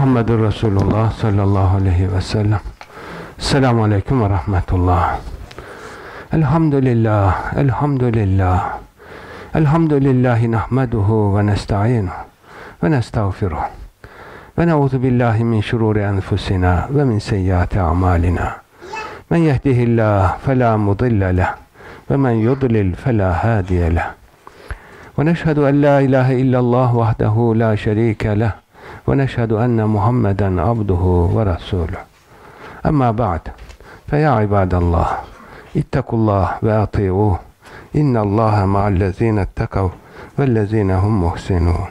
Muhammedur Resulullah sallallahu aleyhi ve sellem. Selamun aleyküm ve rahmetullah. Elhamdülillah, elhamdülillah. Elhamdülillahi nahmeduhu ve nesta'inuhu ve nestağfiruhu. Ve ne'udhu billahi min şururi enfusina ve min seyyiati a'malina. Men yehdihillah fela mudille leh ve men yudlil fela hadiye leh. Ve neşhedü en la ilahe illallah vahdehu la şerike leh ونشهد أن محمدا عبده ورسوله. أما بعد فيا عباد الله اتقوا الله وأطيعوه. إن الله مع الذين اتقوا والذين هم محسنون.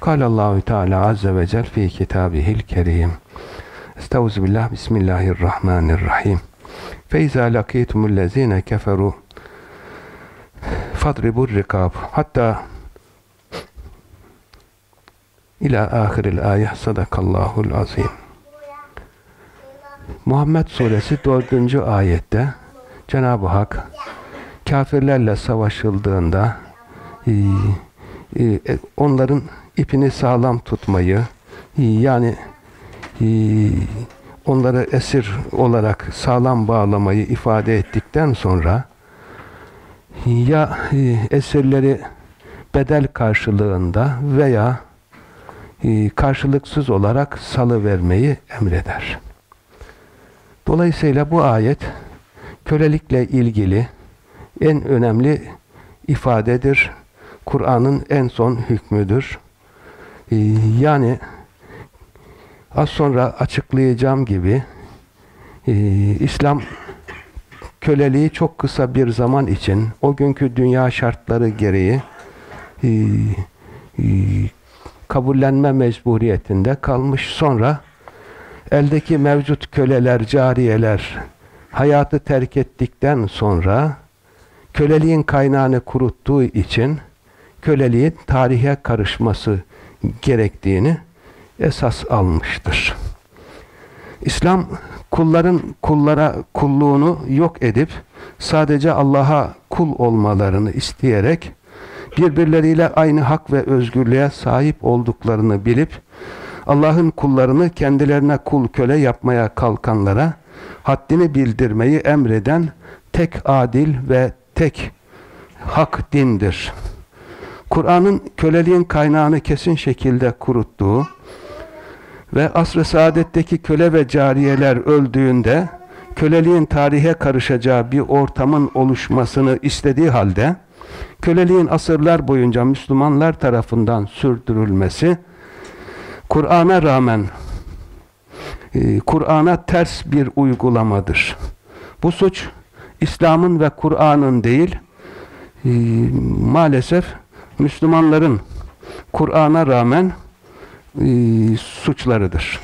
قال الله تعالى عز وجل في كتابه الكريم استوز بالله بسم الله الرحمن الرحيم. فإذا لقيتم الذين كفروا فاضربوا الرقاب حتى ila ahiril ayet sadakallahul azim. Muhammed suresi 4. ayette Cenab-ı Hak kafirlerle savaşıldığında e, e, onların ipini sağlam tutmayı e, yani e, onları esir olarak sağlam bağlamayı ifade ettikten sonra ya e, esirleri bedel karşılığında veya e, karşılıksız olarak salı vermeyi emreder. Dolayısıyla bu ayet kölelikle ilgili en önemli ifadedir. Kur'an'ın en son hükmüdür. E, yani az sonra açıklayacağım gibi e, İslam köleliği çok kısa bir zaman için o günkü dünya şartları gereği e, e, kabullenme mecburiyetinde kalmış. Sonra eldeki mevcut köleler, cariyeler hayatı terk ettikten sonra köleliğin kaynağını kuruttuğu için köleliğin tarihe karışması gerektiğini esas almıştır. İslam kulların kullara kulluğunu yok edip sadece Allah'a kul olmalarını isteyerek birbirleriyle aynı hak ve özgürlüğe sahip olduklarını bilip Allah'ın kullarını kendilerine kul köle yapmaya kalkanlara haddini bildirmeyi emreden tek adil ve tek hak dindir. Kur'an'ın köleliğin kaynağını kesin şekilde kuruttuğu ve asr-ı saadetteki köle ve cariyeler öldüğünde köleliğin tarihe karışacağı bir ortamın oluşmasını istediği halde köleliğin asırlar boyunca Müslümanlar tarafından sürdürülmesi Kur'an'a rağmen e, Kur'an'a ters bir uygulamadır. Bu suç İslam'ın ve Kur'an'ın değil e, maalesef Müslümanların Kur'an'a rağmen e, suçlarıdır.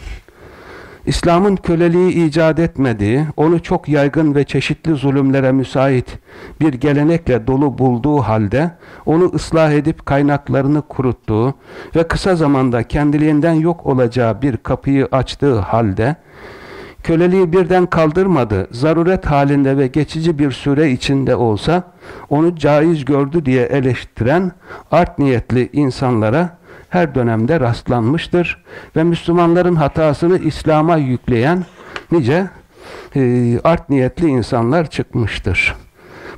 İslam'ın köleliği icat etmediği, onu çok yaygın ve çeşitli zulümlere müsait bir gelenekle dolu bulduğu halde, onu ıslah edip kaynaklarını kuruttuğu ve kısa zamanda kendiliğinden yok olacağı bir kapıyı açtığı halde, köleliği birden kaldırmadı, zaruret halinde ve geçici bir süre içinde olsa, onu caiz gördü diye eleştiren art niyetli insanlara, her dönemde rastlanmıştır ve Müslümanların hatasını İslam'a yükleyen nice e, art niyetli insanlar çıkmıştır.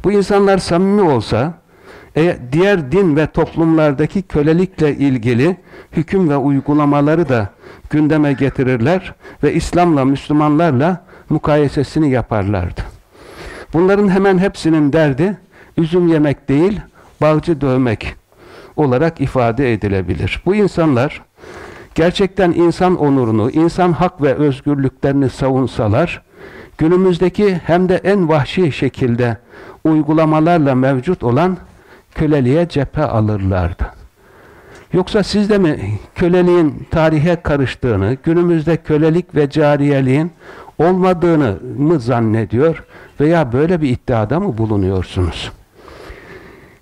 Bu insanlar samimi olsa e, diğer din ve toplumlardaki kölelikle ilgili hüküm ve uygulamaları da gündeme getirirler ve İslam'la Müslümanlarla mukayesesini yaparlardı. Bunların hemen hepsinin derdi üzüm yemek değil, balcı dövmek olarak ifade edilebilir. Bu insanlar gerçekten insan onurunu, insan hak ve özgürlüklerini savunsalar, günümüzdeki hem de en vahşi şekilde uygulamalarla mevcut olan köleliğe cephe alırlardı. Yoksa siz de mi köleliğin tarihe karıştığını, günümüzde kölelik ve cariyeliğin olmadığını mı zannediyor veya böyle bir iddiada mı bulunuyorsunuz?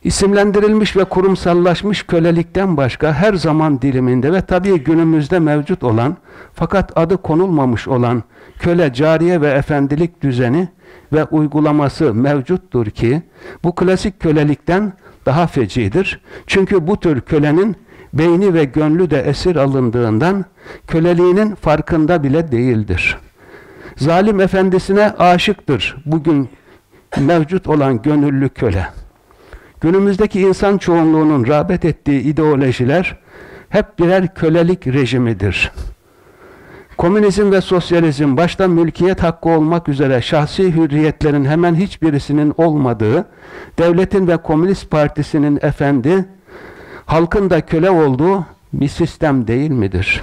İsimlendirilmiş ve kurumsallaşmış kölelikten başka her zaman diliminde ve tabii günümüzde mevcut olan fakat adı konulmamış olan köle, cariye ve efendilik düzeni ve uygulaması mevcuttur ki bu klasik kölelikten daha fecidir. Çünkü bu tür kölenin beyni ve gönlü de esir alındığından köleliğinin farkında bile değildir. Zalim efendisine aşıktır bugün mevcut olan gönüllü köle. Günümüzdeki insan çoğunluğunun rağbet ettiği ideolojiler hep birer kölelik rejimidir. Komünizm ve sosyalizm başta mülkiyet hakkı olmak üzere şahsi hürriyetlerin hemen hiçbirisinin olmadığı, devletin ve komünist partisinin efendi, halkın da köle olduğu bir sistem değil midir?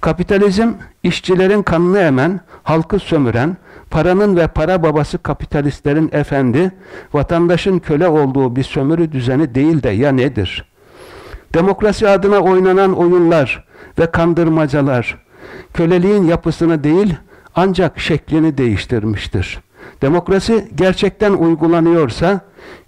Kapitalizm, işçilerin kanını emen, halkı sömüren, paranın ve para babası kapitalistlerin efendi, vatandaşın köle olduğu bir sömürü düzeni değil de ya nedir? Demokrasi adına oynanan oyunlar ve kandırmacalar, köleliğin yapısını değil, ancak şeklini değiştirmiştir. Demokrasi gerçekten uygulanıyorsa,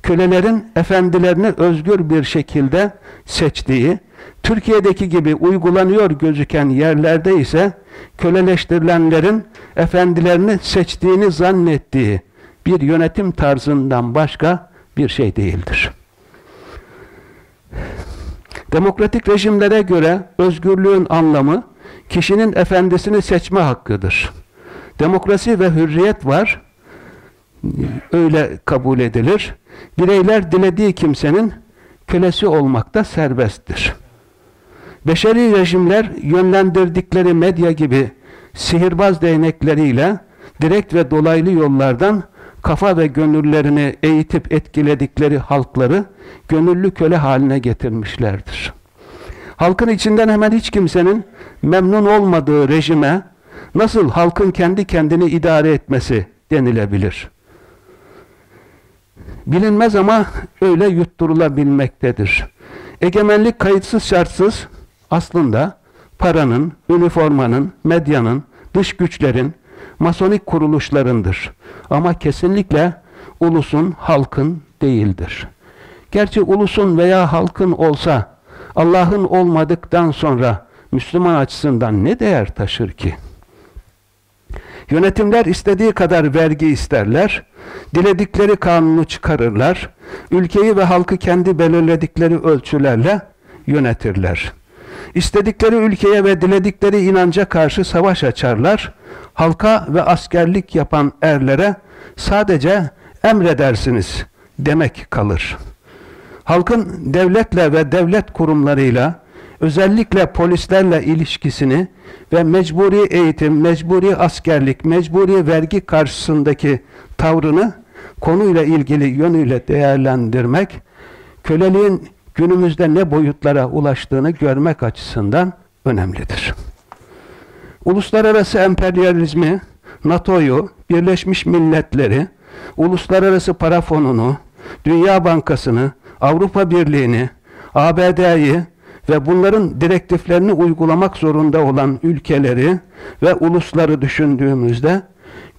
kölelerin efendilerini özgür bir şekilde seçtiği, Türkiye'deki gibi uygulanıyor gözüken yerlerde ise köleleştirilenlerin efendilerini seçtiğini zannettiği bir yönetim tarzından başka bir şey değildir. Demokratik rejimlere göre özgürlüğün anlamı kişinin efendisini seçme hakkıdır. Demokrasi ve hürriyet var. Öyle kabul edilir. Bireyler dilediği kimsenin kölesi olmakta serbesttir. Beşeri rejimler yönlendirdikleri medya gibi sihirbaz değnekleriyle direkt ve dolaylı yollardan kafa ve gönüllerini eğitip etkiledikleri halkları gönüllü köle haline getirmişlerdir. Halkın içinden hemen hiç kimsenin memnun olmadığı rejime nasıl halkın kendi kendini idare etmesi denilebilir. Bilinmez ama öyle yutturulabilmektedir. Egemenlik kayıtsız şartsız aslında paranın, üniformanın, medyanın, dış güçlerin, masonik kuruluşlarındır. Ama kesinlikle ulusun, halkın değildir. Gerçi ulusun veya halkın olsa Allah'ın olmadıktan sonra Müslüman açısından ne değer taşır ki? Yönetimler istediği kadar vergi isterler, diledikleri kanunu çıkarırlar, ülkeyi ve halkı kendi belirledikleri ölçülerle yönetirler. İstedikleri ülkeye ve diledikleri inanca karşı savaş açarlar, halka ve askerlik yapan erlere sadece emredersiniz demek kalır. Halkın devletle ve devlet kurumlarıyla özellikle polislerle ilişkisini ve mecburi eğitim, mecburi askerlik, mecburi vergi karşısındaki tavrını konuyla ilgili yönüyle değerlendirmek, köleliğin günümüzde ne boyutlara ulaştığını görmek açısından önemlidir. Uluslararası emperyalizmi, NATO'yu, Birleşmiş Milletleri, Uluslararası Para Fonu'nu, Dünya Bankası'nı, Avrupa Birliği'ni, ABD'yi ve bunların direktiflerini uygulamak zorunda olan ülkeleri ve ulusları düşündüğümüzde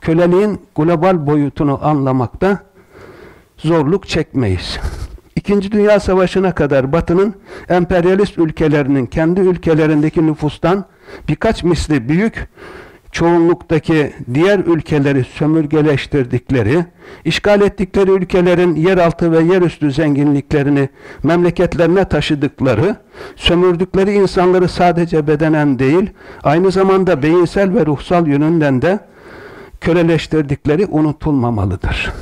köleliğin global boyutunu anlamakta zorluk çekmeyiz. İkinci Dünya Savaşı'na kadar Batı'nın emperyalist ülkelerinin kendi ülkelerindeki nüfustan birkaç misli büyük çoğunluktaki diğer ülkeleri sömürgeleştirdikleri, işgal ettikleri ülkelerin yeraltı ve yerüstü zenginliklerini memleketlerine taşıdıkları, sömürdükleri insanları sadece bedenen değil, aynı zamanda beyinsel ve ruhsal yönünden de köleleştirdikleri unutulmamalıdır.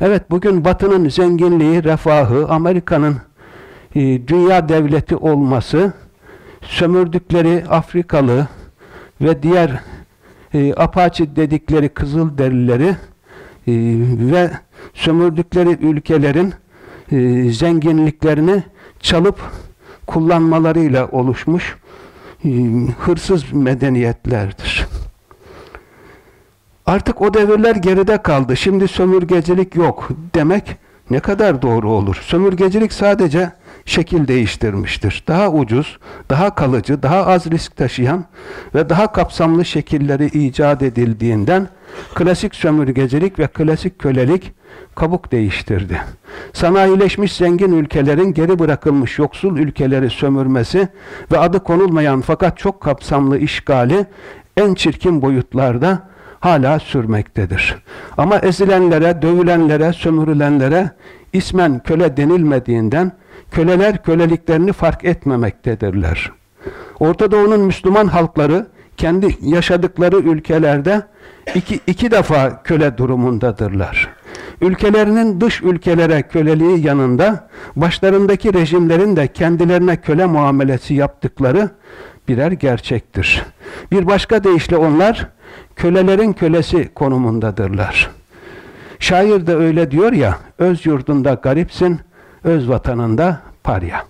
Evet bugün Batı'nın zenginliği, refahı, Amerika'nın e, dünya devleti olması, sömürdükleri Afrikalı ve diğer e, Apache dedikleri kızıl derileri e, ve sömürdükleri ülkelerin e, zenginliklerini çalıp kullanmalarıyla oluşmuş e, hırsız medeniyetlerdir. Artık o devirler geride kaldı. Şimdi sömürgecilik yok demek ne kadar doğru olur? Sömürgecilik sadece şekil değiştirmiştir. Daha ucuz, daha kalıcı, daha az risk taşıyan ve daha kapsamlı şekilleri icat edildiğinden klasik sömürgecilik ve klasik kölelik kabuk değiştirdi. Sanayileşmiş zengin ülkelerin geri bırakılmış yoksul ülkeleri sömürmesi ve adı konulmayan fakat çok kapsamlı işgali en çirkin boyutlarda hala sürmektedir. Ama ezilenlere, dövülenlere, sömürülenlere ismen köle denilmediğinden köleler köleliklerini fark etmemektedirler. Orta Doğu'nun Müslüman halkları kendi yaşadıkları ülkelerde iki, iki defa köle durumundadırlar. Ülkelerinin dış ülkelere köleliği yanında başlarındaki rejimlerin de kendilerine köle muamelesi yaptıkları birer gerçektir. Bir başka deyişle onlar kölelerin kölesi konumundadırlar. Şair de öyle diyor ya, öz yurdunda garipsin, öz vatanında parya.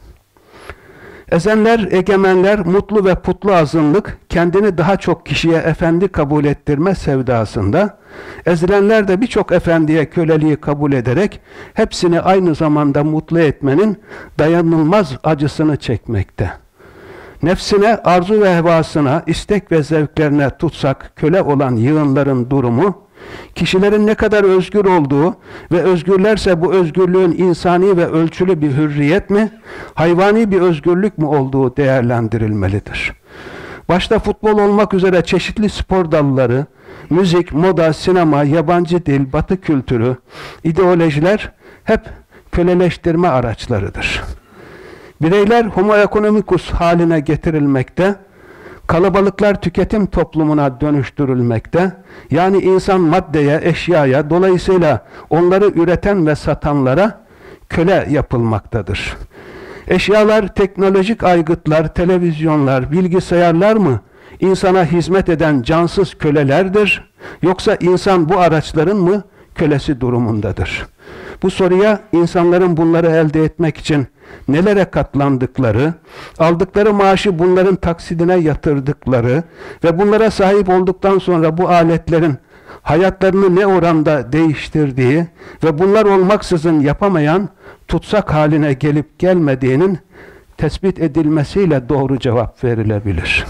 Ezenler, egemenler, mutlu ve putlu azınlık, kendini daha çok kişiye efendi kabul ettirme sevdasında, ezilenler de birçok efendiye köleliği kabul ederek, hepsini aynı zamanda mutlu etmenin dayanılmaz acısını çekmekte. Nefsine, arzu ve hevasına, istek ve zevklerine tutsak köle olan yığınların durumu, kişilerin ne kadar özgür olduğu ve özgürlerse bu özgürlüğün insani ve ölçülü bir hürriyet mi, hayvani bir özgürlük mü olduğu değerlendirilmelidir. Başta futbol olmak üzere çeşitli spor dalları, müzik, moda, sinema, yabancı dil, batı kültürü, ideolojiler hep köleleştirme araçlarıdır. Bireyler homo economicus haline getirilmekte, kalabalıklar tüketim toplumuna dönüştürülmekte, yani insan maddeye, eşyaya, dolayısıyla onları üreten ve satanlara köle yapılmaktadır. Eşyalar, teknolojik aygıtlar, televizyonlar, bilgisayarlar mı insana hizmet eden cansız kölelerdir, yoksa insan bu araçların mı kölesi durumundadır? Bu soruya insanların bunları elde etmek için nelere katlandıkları, aldıkları maaşı bunların taksidine yatırdıkları ve bunlara sahip olduktan sonra bu aletlerin hayatlarını ne oranda değiştirdiği ve bunlar olmaksızın yapamayan tutsak haline gelip gelmediğinin tespit edilmesiyle doğru cevap verilebilir.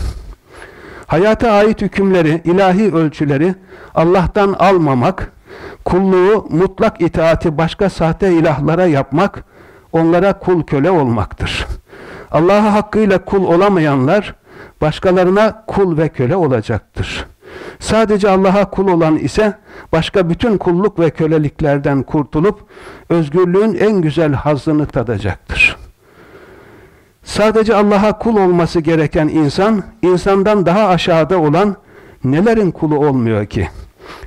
Hayata ait hükümleri, ilahi ölçüleri Allah'tan almamak, kulluğu, mutlak itaati başka sahte ilahlara yapmak, onlara kul köle olmaktır. Allah'a hakkıyla kul olamayanlar, başkalarına kul ve köle olacaktır. Sadece Allah'a kul olan ise, başka bütün kulluk ve köleliklerden kurtulup, özgürlüğün en güzel hazzını tadacaktır. Sadece Allah'a kul olması gereken insan, insandan daha aşağıda olan nelerin kulu olmuyor ki?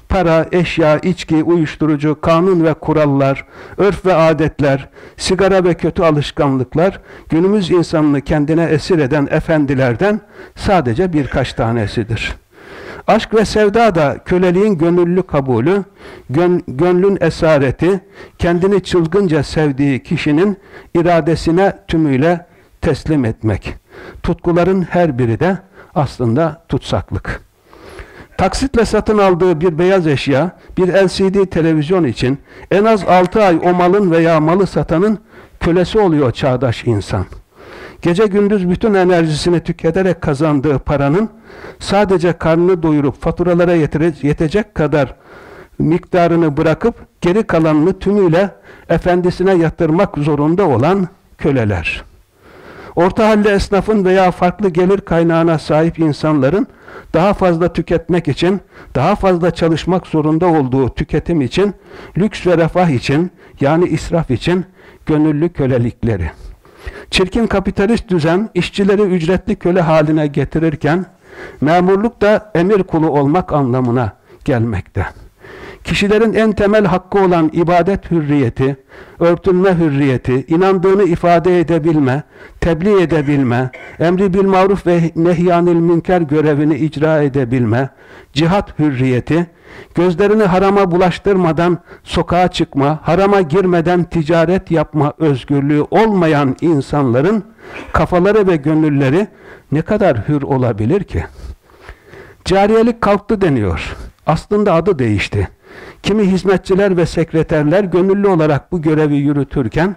Para, eşya, içki, uyuşturucu, kanun ve kurallar, örf ve adetler, sigara ve kötü alışkanlıklar günümüz insanını kendine esir eden efendilerden sadece birkaç tanesidir. Aşk ve sevda da köleliğin gönüllü kabulü, gön, gönlün esareti, kendini çılgınca sevdiği kişinin iradesine tümüyle teslim etmek. Tutkuların her biri de aslında tutsaklık. Taksitle satın aldığı bir beyaz eşya, bir LCD televizyon için en az 6 ay o malın veya malı satanın kölesi oluyor çağdaş insan. Gece gündüz bütün enerjisini tüketerek kazandığı paranın sadece karnını doyurup faturalara yetecek kadar miktarını bırakıp geri kalanını tümüyle efendisine yatırmak zorunda olan köleler. Orta halde esnafın veya farklı gelir kaynağına sahip insanların daha fazla tüketmek için, daha fazla çalışmak zorunda olduğu tüketim için, lüks ve refah için, yani israf için gönüllü kölelikleri. Çirkin kapitalist düzen işçileri ücretli köle haline getirirken, memurluk da emir kulu olmak anlamına gelmekte kişilerin en temel hakkı olan ibadet hürriyeti, örtünme hürriyeti, inandığını ifade edebilme, tebliğ edebilme, emri bil maruf ve nehyanil münker görevini icra edebilme, cihat hürriyeti, gözlerini harama bulaştırmadan sokağa çıkma, harama girmeden ticaret yapma özgürlüğü olmayan insanların kafaları ve gönülleri ne kadar hür olabilir ki? Cariyelik kalktı deniyor. Aslında adı değişti. Kimi hizmetçiler ve sekreterler gönüllü olarak bu görevi yürütürken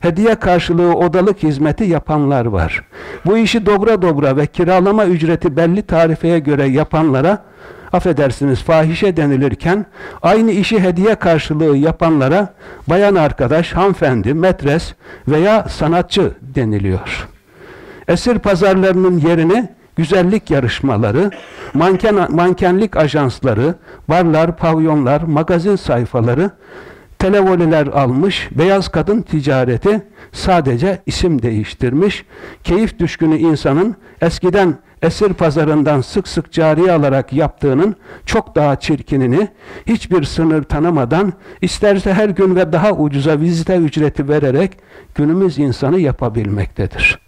hediye karşılığı odalık hizmeti yapanlar var. Bu işi dobra dobra ve kiralama ücreti belli tarifeye göre yapanlara affedersiniz fahişe denilirken aynı işi hediye karşılığı yapanlara bayan arkadaş, hanımefendi, metres veya sanatçı deniliyor. Esir pazarlarının yerini güzellik yarışmaları, manken, mankenlik ajansları, barlar, pavyonlar, magazin sayfaları, televoliler almış, beyaz kadın ticareti sadece isim değiştirmiş, keyif düşkünü insanın eskiden esir pazarından sık sık cariye alarak yaptığının çok daha çirkinini hiçbir sınır tanımadan isterse her gün ve daha ucuza vizite ücreti vererek günümüz insanı yapabilmektedir.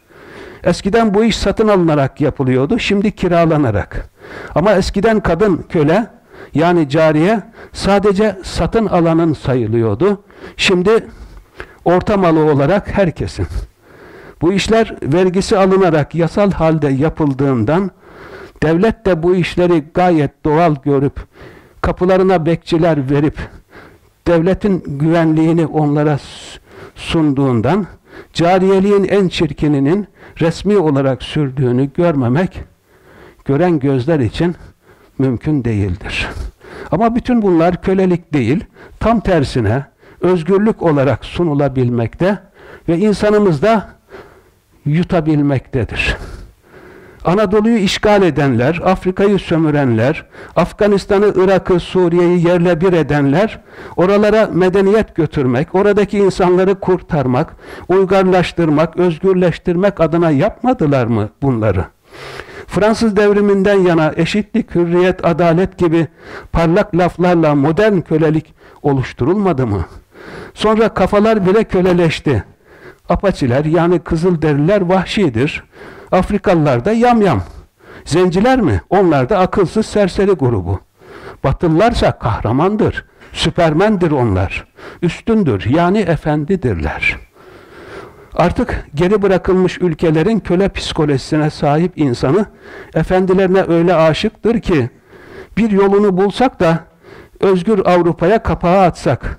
Eskiden bu iş satın alınarak yapılıyordu, şimdi kiralanarak. Ama eskiden kadın köle yani cariye sadece satın alanın sayılıyordu. Şimdi orta malı olarak herkesin. Bu işler vergisi alınarak yasal halde yapıldığından devlet de bu işleri gayet doğal görüp kapılarına bekçiler verip devletin güvenliğini onlara sunduğundan cariyeliğin en çirkininin resmi olarak sürdüğünü görmemek gören gözler için mümkün değildir. Ama bütün bunlar kölelik değil, tam tersine özgürlük olarak sunulabilmekte ve insanımız da yutabilmektedir. Anadolu'yu işgal edenler, Afrika'yı sömürenler, Afganistan'ı, Irak'ı, Suriye'yi yerle bir edenler, oralara medeniyet götürmek, oradaki insanları kurtarmak, uygarlaştırmak, özgürleştirmek adına yapmadılar mı bunları? Fransız devriminden yana eşitlik, hürriyet, adalet gibi parlak laflarla modern kölelik oluşturulmadı mı? Sonra kafalar bile köleleşti. Apaçiler yani Kızılderililer vahşidir. Afrikalılar da yamyam. Zenciler mi? Onlar da akılsız serseri grubu. Batılılarsa kahramandır. Süpermendir onlar. Üstündür yani efendidirler. Artık geri bırakılmış ülkelerin köle psikolojisine sahip insanı efendilerine öyle aşıktır ki bir yolunu bulsak da özgür Avrupa'ya kapağı atsak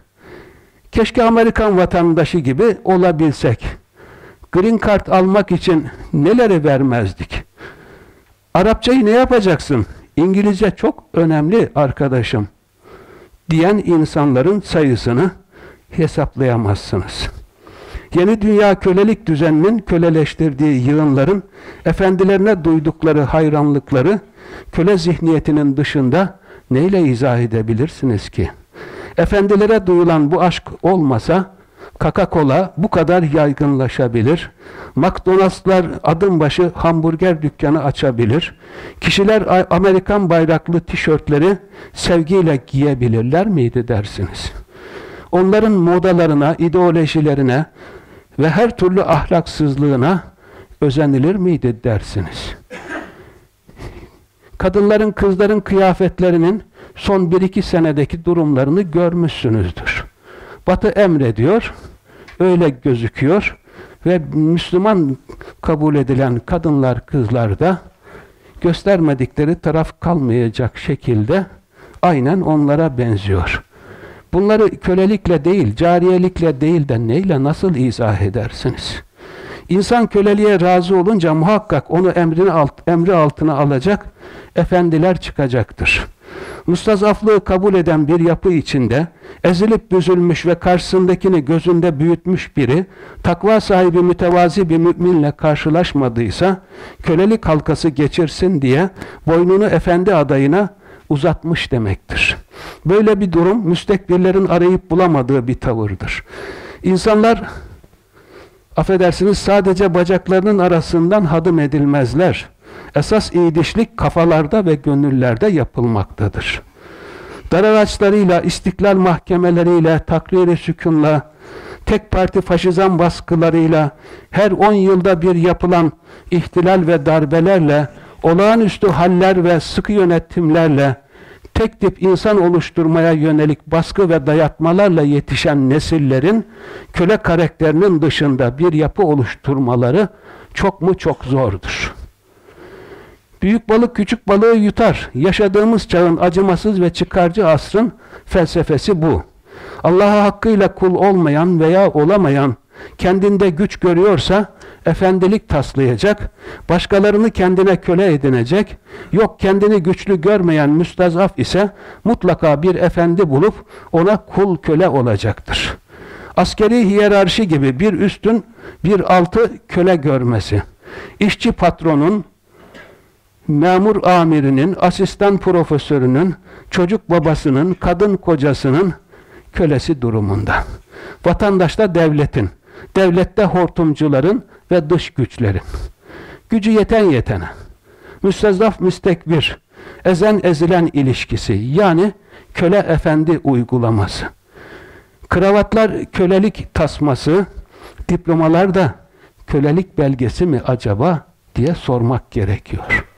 Keşke Amerikan vatandaşı gibi olabilsek. Green Card almak için neleri vermezdik? Arapçayı ne yapacaksın? İngilizce çok önemli arkadaşım. Diyen insanların sayısını hesaplayamazsınız. Yeni dünya kölelik düzeninin köleleştirdiği yığınların efendilerine duydukları hayranlıkları köle zihniyetinin dışında neyle izah edebilirsiniz ki? Efendilere duyulan bu aşk olmasa Coca-Cola bu kadar yaygınlaşabilir. McDonald'slar adım başı hamburger dükkanı açabilir. Kişiler Amerikan bayraklı tişörtleri sevgiyle giyebilirler miydi dersiniz? Onların modalarına, ideolojilerine ve her türlü ahlaksızlığına özenilir miydi dersiniz? Kadınların, kızların kıyafetlerinin son 1-2 senedeki durumlarını görmüşsünüzdür. Batı emrediyor, öyle gözüküyor ve Müslüman kabul edilen kadınlar, kızlar da göstermedikleri taraf kalmayacak şekilde aynen onlara benziyor. Bunları kölelikle değil, cariyelikle değil de neyle nasıl izah edersiniz? İnsan köleliğe razı olunca muhakkak onu emrini alt, emri altına alacak efendiler çıkacaktır. Mustazaflığı kabul eden bir yapı içinde ezilip büzülmüş ve karşısındakini gözünde büyütmüş biri takva sahibi mütevazi bir müminle karşılaşmadıysa kölelik halkası geçirsin diye boynunu efendi adayına uzatmış demektir. Böyle bir durum müstekbirlerin arayıp bulamadığı bir tavırdır. İnsanlar affedersiniz sadece bacaklarının arasından hadım edilmezler. Esas iyidişlik kafalarda ve gönüllerde yapılmaktadır. Dar araçlarıyla, istiklal mahkemeleriyle, takriri sükunla, tek parti faşizan baskılarıyla, her on yılda bir yapılan ihtilal ve darbelerle, olağanüstü haller ve sıkı yönetimlerle, tek tip insan oluşturmaya yönelik baskı ve dayatmalarla yetişen nesillerin köle karakterinin dışında bir yapı oluşturmaları çok mu çok zordur. Büyük balık küçük balığı yutar. Yaşadığımız çağın acımasız ve çıkarcı asrın felsefesi bu. Allah'a hakkıyla kul olmayan veya olamayan, kendinde güç görüyorsa efendilik taslayacak, başkalarını kendine köle edinecek, yok kendini güçlü görmeyen müstazaf ise mutlaka bir efendi bulup ona kul köle olacaktır. Askeri hiyerarşi gibi bir üstün bir altı köle görmesi, işçi patronun memur amirinin, asistan profesörünün, çocuk babasının, kadın kocasının kölesi durumunda. Vatandaşta devletin, devlette hortumcuların ve dış güçlerin. Gücü yeten yetene. Müstezzaf müstekbir, ezen ezilen ilişkisi yani köle efendi uygulaması. Kravatlar kölelik tasması, diplomalar da kölelik belgesi mi acaba diye sormak gerekiyor.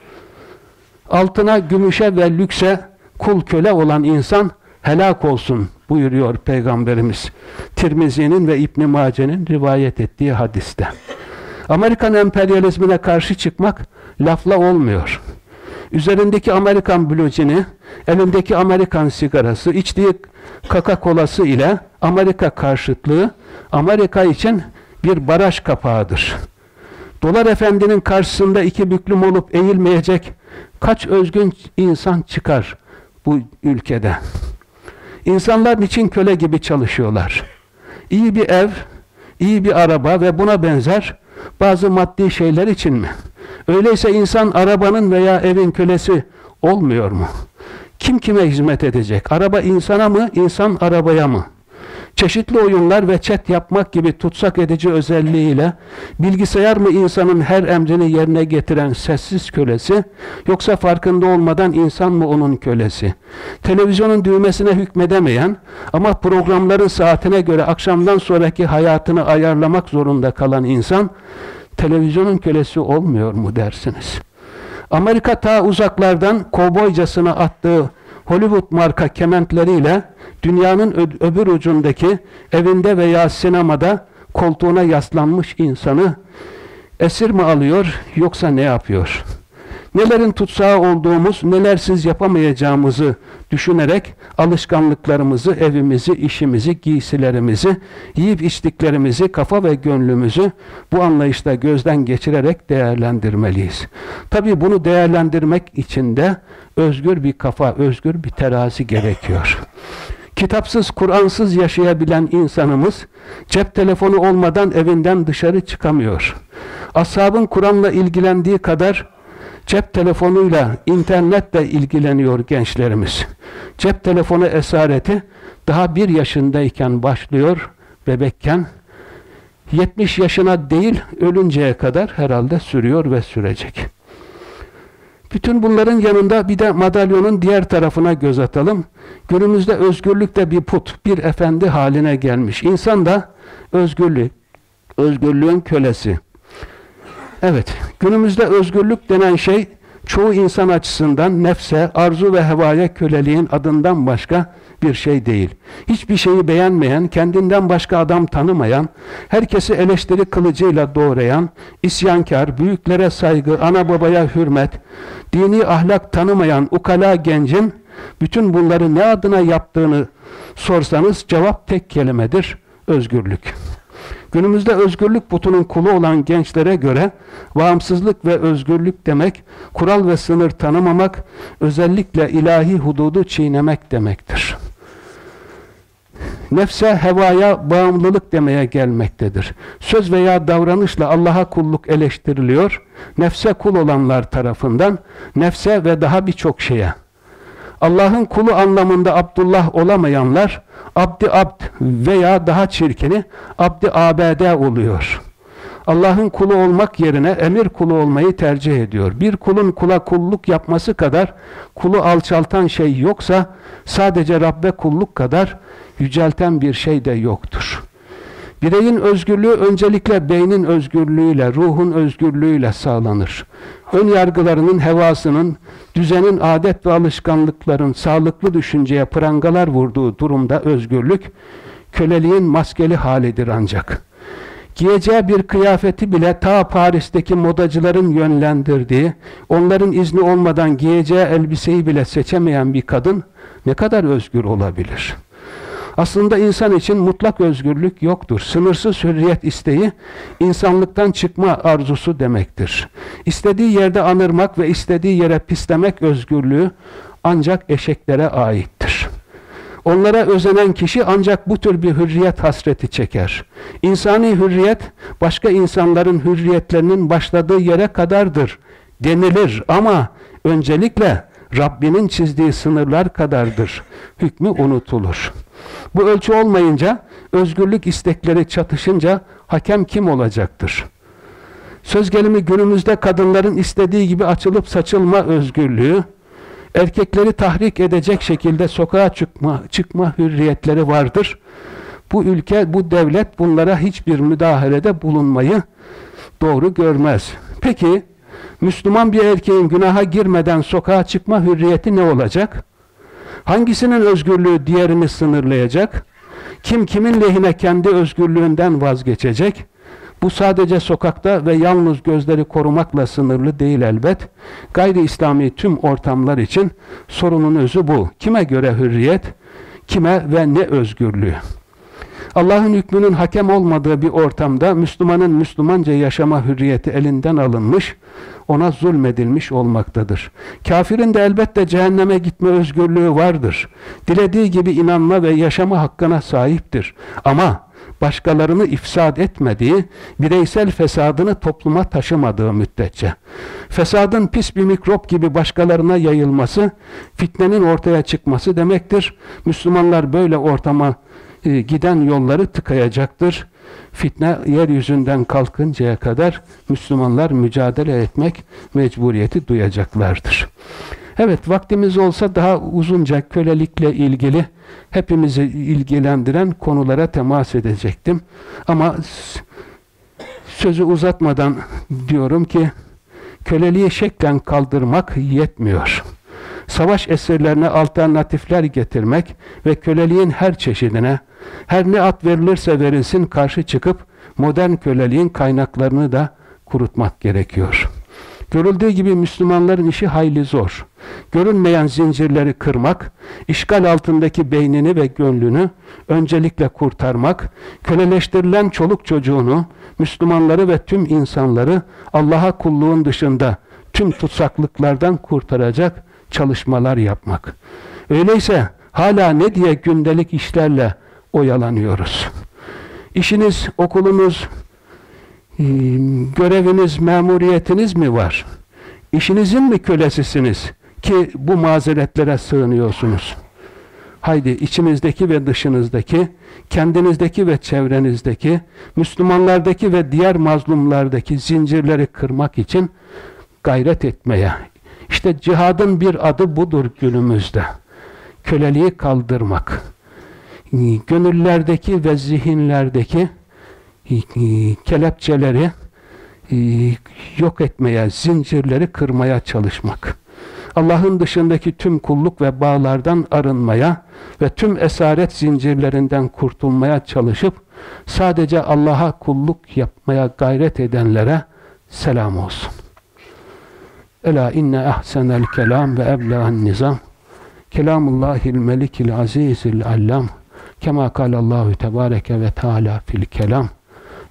Altına, gümüşe ve lükse kul köle olan insan helak olsun buyuruyor Peygamberimiz. Tirmizi'nin ve İbn Mace'nin rivayet ettiği hadiste. Amerikan emperyalizmine karşı çıkmak lafla olmuyor. Üzerindeki Amerikan blocini, elindeki Amerikan sigarası, içtiği kaka kolası ile Amerika karşıtlığı Amerika için bir baraj kapağıdır. Dolar efendinin karşısında iki büklüm olup eğilmeyecek kaç özgün insan çıkar bu ülkede? İnsanlar niçin köle gibi çalışıyorlar? İyi bir ev, iyi bir araba ve buna benzer bazı maddi şeyler için mi? Öyleyse insan arabanın veya evin kölesi olmuyor mu? Kim kime hizmet edecek? Araba insana mı, insan arabaya mı? Çeşitli oyunlar ve chat yapmak gibi tutsak edici özelliğiyle bilgisayar mı insanın her emrini yerine getiren sessiz kölesi yoksa farkında olmadan insan mı onun kölesi? Televizyonun düğmesine hükmedemeyen ama programların saatine göre akşamdan sonraki hayatını ayarlamak zorunda kalan insan televizyonun kölesi olmuyor mu dersiniz? Amerika ta uzaklardan kovboycasına attığı Hollywood marka kementleriyle dünyanın öbür ucundaki evinde veya sinemada koltuğuna yaslanmış insanı esir mi alıyor yoksa ne yapıyor? Nelerin tutsağı olduğumuz, nelersiz yapamayacağımızı düşünerek alışkanlıklarımızı, evimizi, işimizi, giysilerimizi, yiyip içtiklerimizi, kafa ve gönlümüzü bu anlayışta gözden geçirerek değerlendirmeliyiz. Tabii bunu değerlendirmek için de özgür bir kafa, özgür bir terazi gerekiyor. Kitapsız, Kur'ansız yaşayabilen insanımız cep telefonu olmadan evinden dışarı çıkamıyor. Ashabın Kur'an'la ilgilendiği kadar cep telefonuyla, internetle ilgileniyor gençlerimiz. Cep telefonu esareti daha bir yaşındayken başlıyor, bebekken. 70 yaşına değil, ölünceye kadar herhalde sürüyor ve sürecek. Bütün bunların yanında bir de madalyonun diğer tarafına göz atalım. Günümüzde özgürlük de bir put, bir efendi haline gelmiş. İnsan da özgürlük, özgürlüğün kölesi. Evet, günümüzde özgürlük denen şey çoğu insan açısından nefse, arzu ve hevaya köleliğin adından başka bir şey değil. Hiçbir şeyi beğenmeyen, kendinden başka adam tanımayan, herkesi eleştiri kılıcıyla doğrayan, isyankar, büyüklere saygı, ana babaya hürmet, dini ahlak tanımayan ukala gencin bütün bunları ne adına yaptığını sorsanız cevap tek kelimedir, özgürlük. Günümüzde özgürlük butunun kulu olan gençlere göre bağımsızlık ve özgürlük demek, kural ve sınır tanımamak, özellikle ilahi hududu çiğnemek demektir. Nefse, hevaya bağımlılık demeye gelmektedir. Söz veya davranışla Allah'a kulluk eleştiriliyor, nefse kul olanlar tarafından, nefse ve daha birçok şeye. Allah'ın kulu anlamında Abdullah olamayanlar, abdi abd veya daha çirkini abdi abd oluyor. Allah'ın kulu olmak yerine emir kulu olmayı tercih ediyor. Bir kulun kula kulluk yapması kadar kulu alçaltan şey yoksa sadece Rabbe kulluk kadar yücelten bir şey de yoktur. Bireyin özgürlüğü öncelikle beynin özgürlüğüyle, ruhun özgürlüğüyle sağlanır. Ön yargılarının, hevasının, düzenin, adet ve alışkanlıkların sağlıklı düşünceye prangalar vurduğu durumda özgürlük, köleliğin maskeli halidir ancak. Giyeceği bir kıyafeti bile ta Paris'teki modacıların yönlendirdiği, onların izni olmadan giyeceği elbiseyi bile seçemeyen bir kadın ne kadar özgür olabilir?'' Aslında insan için mutlak özgürlük yoktur. Sınırsız hürriyet isteği insanlıktan çıkma arzusu demektir. İstediği yerde anırmak ve istediği yere pislemek özgürlüğü ancak eşeklere aittir. Onlara özenen kişi ancak bu tür bir hürriyet hasreti çeker. İnsani hürriyet başka insanların hürriyetlerinin başladığı yere kadardır denilir ama öncelikle Rabbinin çizdiği sınırlar kadardır. Hükmü unutulur. Bu ölçü olmayınca, özgürlük istekleri çatışınca hakem kim olacaktır? Söz gelimi günümüzde kadınların istediği gibi açılıp saçılma özgürlüğü, erkekleri tahrik edecek şekilde sokağa çıkma, çıkma hürriyetleri vardır. Bu ülke, bu devlet bunlara hiçbir müdahalede bulunmayı doğru görmez. Peki, Müslüman bir erkeğin günaha girmeden sokağa çıkma hürriyeti ne olacak? Hangisinin özgürlüğü diğerini sınırlayacak? Kim kimin lehine kendi özgürlüğünden vazgeçecek? Bu sadece sokakta ve yalnız gözleri korumakla sınırlı değil elbet. Gayri İslami tüm ortamlar için sorunun özü bu. Kime göre hürriyet, kime ve ne özgürlüğü? Allah'ın hükmünün hakem olmadığı bir ortamda Müslümanın Müslümanca yaşama hürriyeti elinden alınmış, ona zulmedilmiş olmaktadır. Kafirin de elbette cehenneme gitme özgürlüğü vardır. Dilediği gibi inanma ve yaşama hakkına sahiptir. Ama başkalarını ifsad etmediği, bireysel fesadını topluma taşımadığı müddetçe. Fesadın pis bir mikrop gibi başkalarına yayılması, fitnenin ortaya çıkması demektir. Müslümanlar böyle ortama e, giden yolları tıkayacaktır. Fitne yeryüzünden kalkıncaya kadar Müslümanlar mücadele etmek mecburiyeti duyacaklardır. Evet vaktimiz olsa daha uzunca kölelikle ilgili hepimizi ilgilendiren konulara temas edecektim. Ama sözü uzatmadan diyorum ki köleliği şeklen kaldırmak yetmiyor. Savaş esirlerine alternatifler getirmek ve köleliğin her çeşidine her ne at verilirse verilsin karşı çıkıp modern köleliğin kaynaklarını da kurutmak gerekiyor. Görüldüğü gibi Müslümanların işi hayli zor. Görünmeyen zincirleri kırmak, işgal altındaki beynini ve gönlünü öncelikle kurtarmak, köleleştirilen çoluk çocuğunu, Müslümanları ve tüm insanları Allah'a kulluğun dışında tüm tutsaklıklardan kurtaracak çalışmalar yapmak. Öyleyse hala ne diye gündelik işlerle oyalanıyoruz. İşiniz, okulunuz, e, göreviniz, memuriyetiniz mi var? İşinizin mi kölesisiniz ki bu mazeretlere sığınıyorsunuz? Haydi içinizdeki ve dışınızdaki, kendinizdeki ve çevrenizdeki, Müslümanlardaki ve diğer mazlumlardaki zincirleri kırmak için gayret etmeye. İşte cihadın bir adı budur günümüzde. Köleliği kaldırmak gönüllerdeki ve zihinlerdeki e, kelepçeleri e, yok etmeye, zincirleri kırmaya çalışmak. Allah'ın dışındaki tüm kulluk ve bağlardan arınmaya ve tüm esaret zincirlerinden kurtulmaya çalışıp sadece Allah'a kulluk yapmaya gayret edenlere selam olsun. Ela inne ahsenel kelam ve ebla'n nizam kelamullahil melikil azizil allam Kema kalallahu tebareke ve teala fil kelam.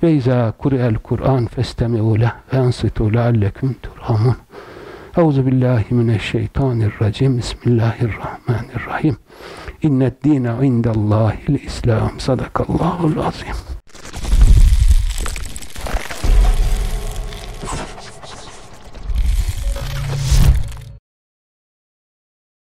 Ve izâ kuri'el Kur'an festemi'u leh ve ensitu lealleküm turhamun. Euzu billahi mineşşeytanirracim. Bismillahirrahmanirrahim. İnned dîne indellâhil İslam. Sadakallahul azim.